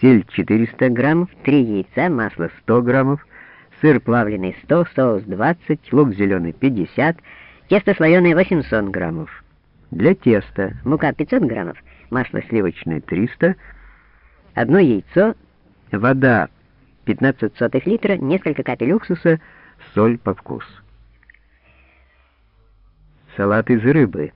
сельдь 400 граммов, 3 яйца, масло 100 граммов, сыр плавленый 100, соус 20, лук зеленый 50, тесто слоеное 800 граммов. Для теста мука 500 граммов, масло сливочное 300, одно яйцо, вода 15 сотых литра, несколько капель уксуса, соль по вкусу. Салат из рыбы.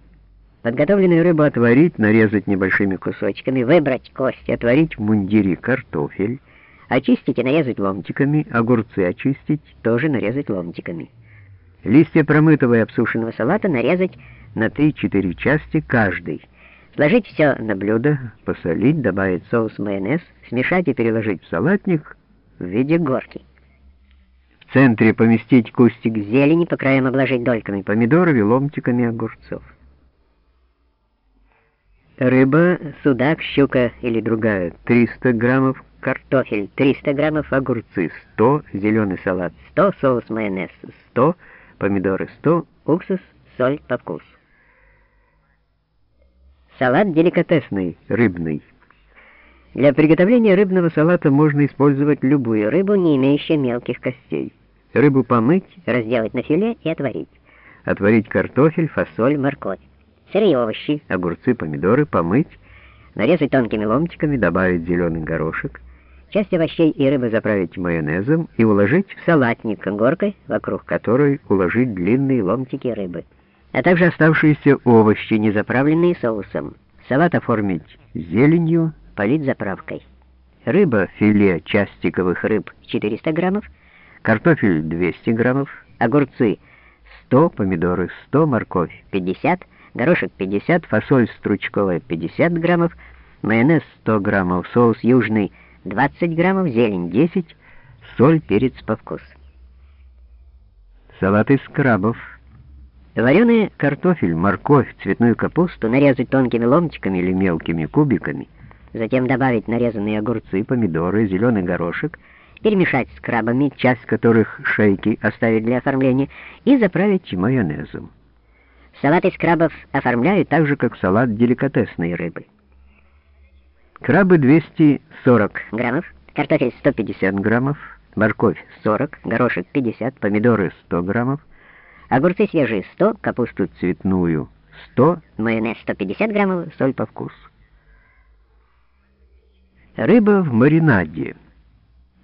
Подготовленную рыбу отварить, нарезать небольшими кусочками, выбрать кость, отварить в мундире картофель, очистить и нарезать ломтиками, огурцы очистить, тоже нарезать ломтиками. Листья промытого и обсушенного салата нарезать на 3-4 части каждый. Сложить все на блюдо, посолить, добавить соус майонез, смешать и переложить в салатник в виде горки. В центре поместить кустик зелени, по краям обложить дольками помидоров и ломтиками огурцов. Рыба, судак, щука или другая 300 граммов, картофель 300 граммов, огурцы 100, зеленый салат 100, соус майонез 100, помидоры 100, уксус, соль по вкусу. Салат деликатесный, рыбный. Для приготовления рыбного салата можно использовать любую рыбу, не имеющую мелких костей. Рыбу помыть, разделать на филе и отварить. Отварить картофель, фасоль, морковь. Сырые овощи, огурцы, помидоры помыть, нарезать тонкими ломтиками, добавить зеленый горошек. Часть овощей и рыбы заправить майонезом и уложить в салатник горкой, вокруг которой уложить длинные ломтики рыбы. А также оставшиеся овощи, не заправленные соусом. Салат оформить зеленью, полить заправкой. Рыба, филе частиковых рыб 400 граммов, картофель 200 граммов, огурцы 100, помидоры 100, морковь 50 горошек 50, фасоль стручковая 50 граммов, майонез 100 граммов, соус южный 20 граммов, зелень 10, соль, перец по вкусу. Салат из крабов. Вареный картофель, морковь, цветную капусту нарезать тонкими ломтиками или мелкими кубиками, затем добавить нарезанные огурцы, помидоры, зеленый горошек, перемешать с крабами, часть которых шейки оставить для оформления, и заправить майонезом. Салат из крабов оформляют так же, как салат деликатесной рыбы. Крабы 240 граммов, картофель 150 граммов, морковь 40, горошек 50, помидоры 100 граммов, огурцы свежие 100, капусту цветную 100, майонез 150 граммов, соль по вкусу. Рыба в маринаде.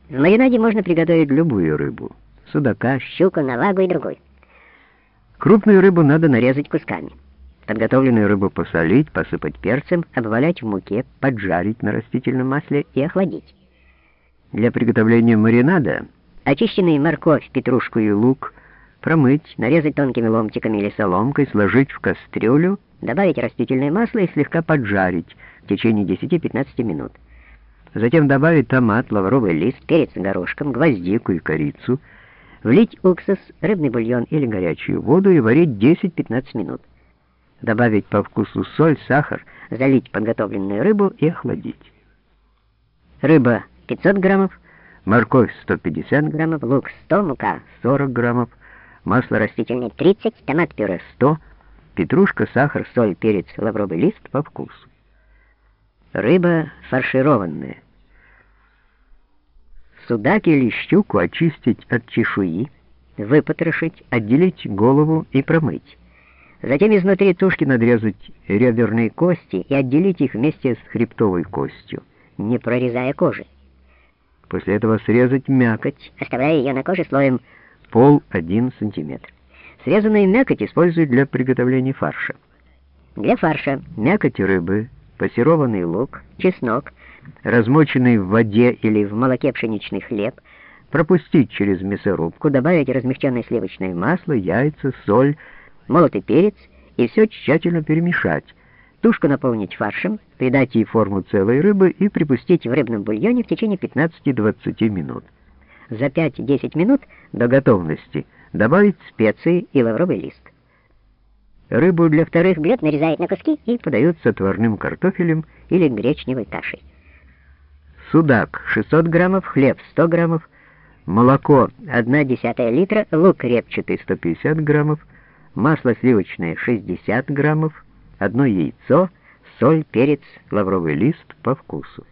В маринаде можно приготовить любую рыбу. Судака, щуку, навагу и другой. Крупную рыбу надо нарезать кусками. Подготовленную рыбу посолить, посыпать перцем, обвалять в муке, поджарить на растительном масле и охладить. Для приготовления маринада очищенные морковь, петрушку и лук промыть, нарезать тонкими ломтиками или соломкой, сложить в кастрюлю, добавить растительное масло и слегка поджарить в течение 10-15 минут. Затем добавить томат, лавровый лист, перец горошком, гвоздику и корицу, Влить уксус, рыбный бульон или горячую воду и варить 10-15 минут. Добавить по вкусу соль, сахар, залить подготовленную рыбу и охладить. Рыба 500 граммов, морковь 150 граммов, лук 100, мука 40 граммов, масло растительное 30, томат-пюре 100, петрушка, сахар, соль, перец, лавровый лист по вкусу. Рыба фаршированная. Судак или щуку очистить от чешуи, выпотрошить, отделить голову и промыть. Затем изнутри тушки надрезать реберные кости и отделить их вместе с хребтовой костью, не прорезая кожи. После этого срезать мякоть, оставляя ее на коже слоем пол один сантиметр. Срезанную мякоть используют для приготовления фарша. Для фарша мякоть рыбы, пассерованный лук, чеснок, размоченный в воде или в молоке пшеничный хлеб, пропустить через мясорубку, добавить размягченное сливочное масло, яйца, соль, молотый перец и все тщательно перемешать. Тушку наполнить фаршем, придать ей форму целой рыбы и припустить в рыбном бульоне в течение 15-20 минут. За 5-10 минут до готовности добавить специи и лавровый лист. Рыбу для вторых блюд нарезают на куски и подают с отварным картофелем или гречневой кашей судак 600 граммов, хлеб 100 граммов, молоко 1 десятая литра, лук репчатый 150 граммов, масло сливочное 60 граммов, одно яйцо, соль, перец, лавровый лист по вкусу.